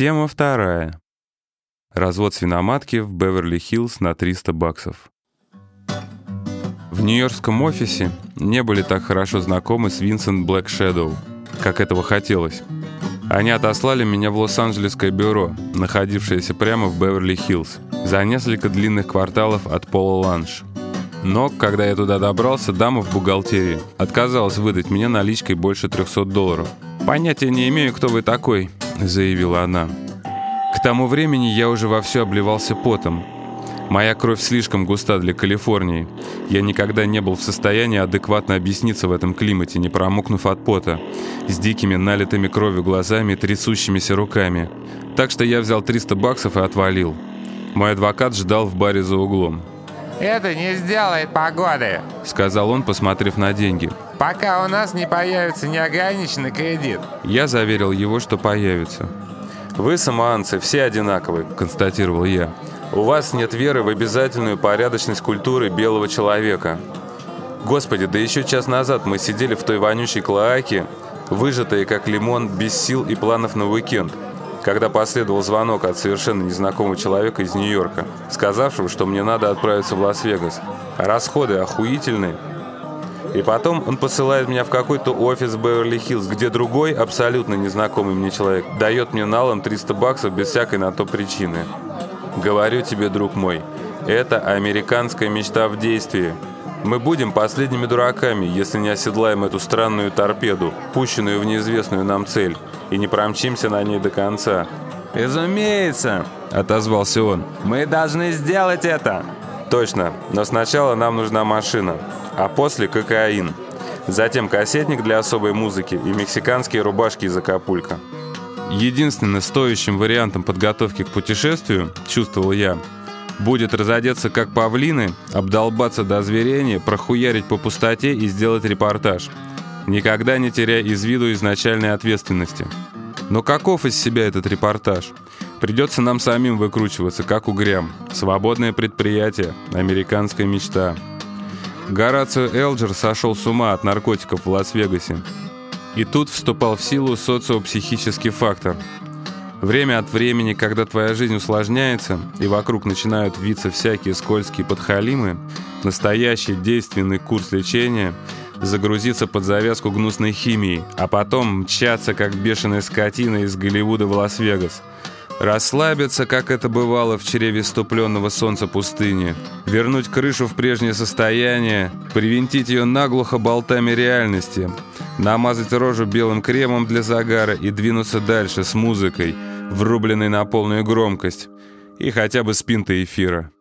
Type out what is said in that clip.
Тема вторая. Развод свиноматки в Беверли-Хиллз на 300 баксов. В нью-йоркском офисе не были так хорошо знакомы с Винсент Блэк Шэдоу, как этого хотелось. Они отослали меня в Лос-Анджелесское бюро, находившееся прямо в Беверли-Хиллз, за несколько длинных кварталов от Пола Ланш. Но, когда я туда добрался, дама в бухгалтерии отказалась выдать мне наличкой больше 300 долларов. «Понятия не имею, кто вы такой», — заявила она. К тому времени я уже вовсю обливался потом. Моя кровь слишком густа для Калифорнии. Я никогда не был в состоянии адекватно объясниться в этом климате, не промокнув от пота, с дикими налитыми кровью глазами и трясущимися руками. Так что я взял 300 баксов и отвалил. Мой адвокат ждал в баре за углом. «Это не сделает погоды», — сказал он, посмотрев на деньги. «Пока у нас не появится неограниченный кредит». Я заверил его, что появится. «Вы, самоанцы, все одинаковы», — констатировал я. У вас нет веры в обязательную порядочность культуры белого человека. Господи, да еще час назад мы сидели в той вонючей клоаке, выжатые как лимон, без сил и планов на уикенд, когда последовал звонок от совершенно незнакомого человека из Нью-Йорка, сказавшего, что мне надо отправиться в Лас-Вегас. Расходы охуительные. И потом он посылает меня в какой-то офис Беверли-Хиллз, где другой, абсолютно незнакомый мне человек, дает мне налом 300 баксов без всякой на то причины. Говорю тебе, друг мой, это американская мечта в действии. Мы будем последними дураками, если не оседлаем эту странную торпеду, пущенную в неизвестную нам цель, и не промчимся на ней до конца. «Разумеется», — отозвался он, — «мы должны сделать это». «Точно, но сначала нам нужна машина, а после кокаин. Затем кассетник для особой музыки и мексиканские рубашки из Акапулька». Единственным стоящим вариантом подготовки к путешествию, чувствовал я, будет разодеться как павлины, обдолбаться до зверения, прохуярить по пустоте и сделать репортаж, никогда не теряя из виду изначальной ответственности. Но каков из себя этот репортаж? Придется нам самим выкручиваться, как угрям. Свободное предприятие, американская мечта. Горацио Элджер сошел с ума от наркотиков в Лас-Вегасе. И тут вступал в силу социопсихический фактор. Время от времени, когда твоя жизнь усложняется, и вокруг начинают виться всякие скользкие подхалимы, настоящий действенный курс лечения – загрузиться под завязку гнусной химией, а потом мчаться, как бешеная скотина из Голливуда в Лас-Вегас – Расслабиться, как это бывало в чреве ступленного солнца пустыни. Вернуть крышу в прежнее состояние, привинтить ее наглухо болтами реальности. Намазать рожу белым кремом для загара и двинуться дальше с музыкой, врубленной на полную громкость. И хотя бы с пинтой эфира.